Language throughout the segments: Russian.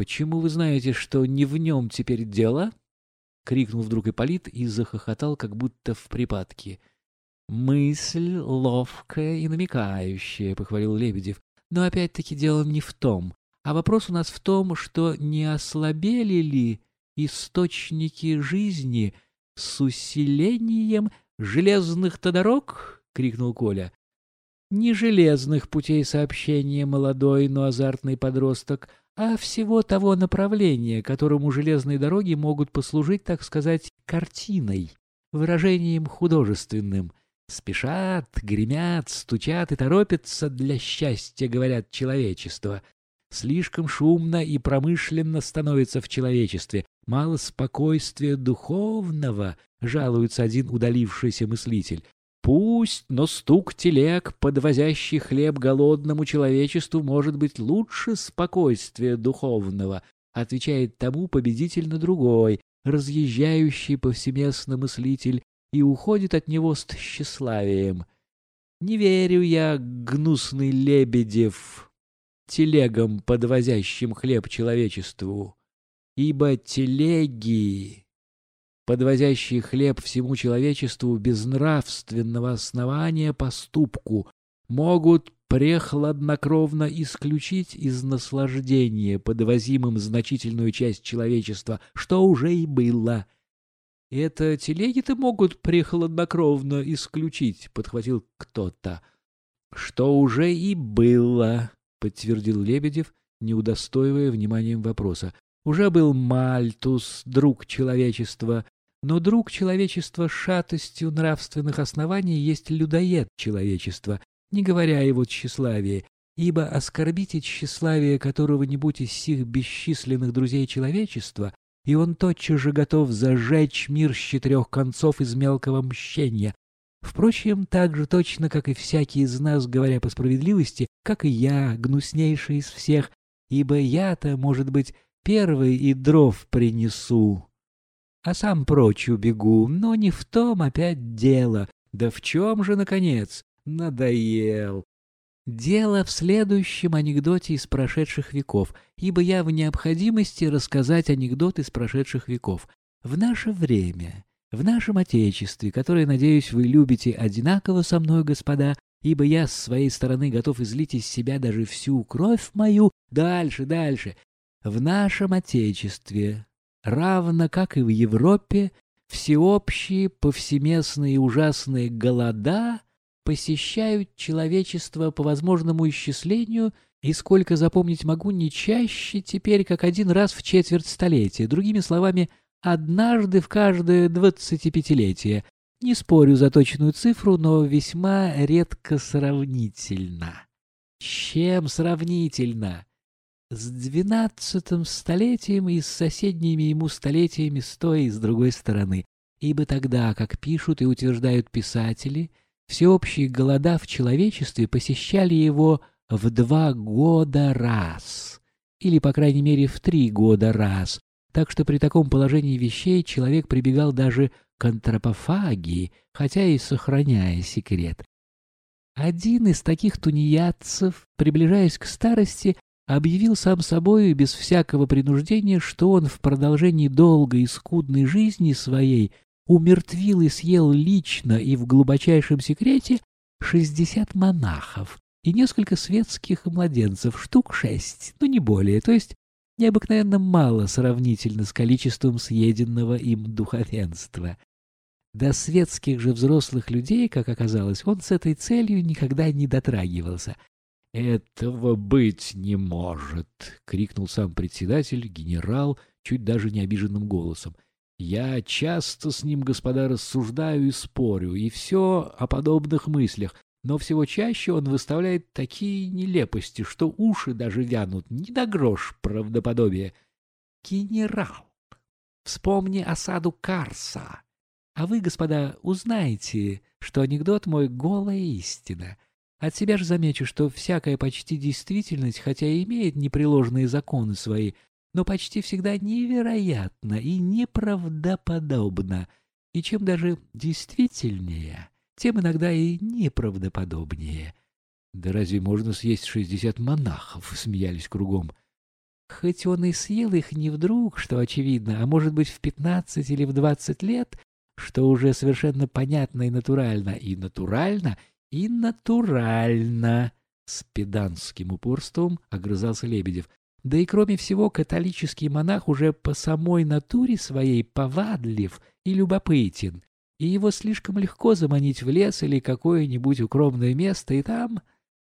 Почему вы знаете, что не в нем теперь дело? — крикнул вдруг Ипполит и захохотал, как будто в припадке. «Мысль ловкая и намекающая», — похвалил Лебедев. «Но опять-таки дело не в том. А вопрос у нас в том, что не ослабели ли источники жизни с усилением железных-то дорог?» — крикнул Коля. «Не железных путей сообщения, молодой, но азартный подросток, а всего того направления, которому железные дороги могут послужить, так сказать, картиной, выражением художественным. Спешат, гремят, стучат и торопятся для счастья, говорят, человечество. Слишком шумно и промышленно становится в человечестве. Мало спокойствия духовного, жалуется один удалившийся мыслитель. Пусть, но стук телег, подвозящий хлеб голодному человечеству, может быть лучше спокойствия духовного, отвечает тому победительно другой, разъезжающий повсеместно мыслитель, и уходит от него с тщеславием. Не верю я, гнусный Лебедев, телегам, подвозящим хлеб человечеству, ибо телеги подвозящие хлеб всему человечеству без нравственного основания поступку, могут прехладнокровно исключить из наслаждения подвозимым значительную часть человечества, что уже и было. «Это телеги-то могут прехладнокровно исключить», — подхватил кто-то. «Что уже и было», — подтвердил Лебедев, не удостоивая вниманием вопроса. «Уже был Мальтус, друг человечества, но друг человечества с шатостью нравственных оснований есть людоед человечества, не говоря о его тщеславии, ибо оскорбите тщеславие которого-нибудь из сих бесчисленных друзей человечества, и он тотчас же готов зажечь мир с четырех концов из мелкого мщения. Впрочем, так же точно, как и всякий из нас, говоря по справедливости, как и я, гнуснейший из всех, ибо я-то, может быть, первый и дров принесу а сам прочь убегу, но не в том опять дело. Да в чем же, наконец, надоел? Дело в следующем анекдоте из прошедших веков, ибо я в необходимости рассказать анекдот из прошедших веков. В наше время, в нашем Отечестве, которое, надеюсь, вы любите одинаково со мной, господа, ибо я с своей стороны готов излить из себя даже всю кровь мою, дальше, дальше. В нашем Отечестве, равно как и в Европе, всеобщие, повсеместные ужасные голода посещают человечество по возможному исчислению и, сколько запомнить могу, не чаще теперь, как один раз в четверть столетия, другими словами, однажды в каждое двадцатипятилетие. Не спорю за точную цифру, но весьма редко сравнительно. Чем сравнительно? С двенадцатым столетием и с соседними ему столетиями с той и с другой стороны, ибо тогда, как пишут и утверждают писатели, всеобщие голода в человечестве посещали его в два года раз, или, по крайней мере, в три года раз, так что при таком положении вещей человек прибегал даже к антропофагии, хотя и сохраняя секрет. Один из таких тунеядцев, приближаясь к старости, объявил сам собою без всякого принуждения, что он в продолжении долгой и скудной жизни своей умертвил и съел лично и в глубочайшем секрете шестьдесят монахов и несколько светских младенцев, штук шесть, но не более, то есть необыкновенно мало сравнительно с количеством съеденного им духовенства. До светских же взрослых людей, как оказалось, он с этой целью никогда не дотрагивался — «Этого быть не может!» — крикнул сам председатель, генерал, чуть даже не обиженным голосом. «Я часто с ним, господа, рассуждаю и спорю, и все о подобных мыслях, но всего чаще он выставляет такие нелепости, что уши даже вянут, не до грош правдоподобия. Генерал, вспомни осаду Карса. А вы, господа, узнаете, что анекдот мой — голая истина». От себя же замечу, что всякая почти действительность, хотя и имеет непреложные законы свои, но почти всегда невероятна и неправдоподобна, и чем даже действительнее, тем иногда и неправдоподобнее. — Да разве можно съесть шестьдесят монахов? — смеялись кругом. хоть он и съел их не вдруг, что очевидно, а может быть в пятнадцать или в двадцать лет, что уже совершенно понятно и натурально, и натурально, и натурально, с педанским упорством огрызался Лебедев. Да и кроме всего, католический монах уже по самой натуре своей повадлив и любопытен, и его слишком легко заманить в лес или какое-нибудь укромное место и там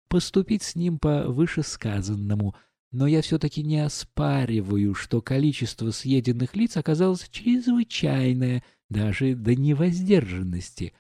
поступить с ним по вышесказанному. Но я все-таки не оспариваю, что количество съеденных лиц оказалось чрезвычайное, даже до невоздержанности.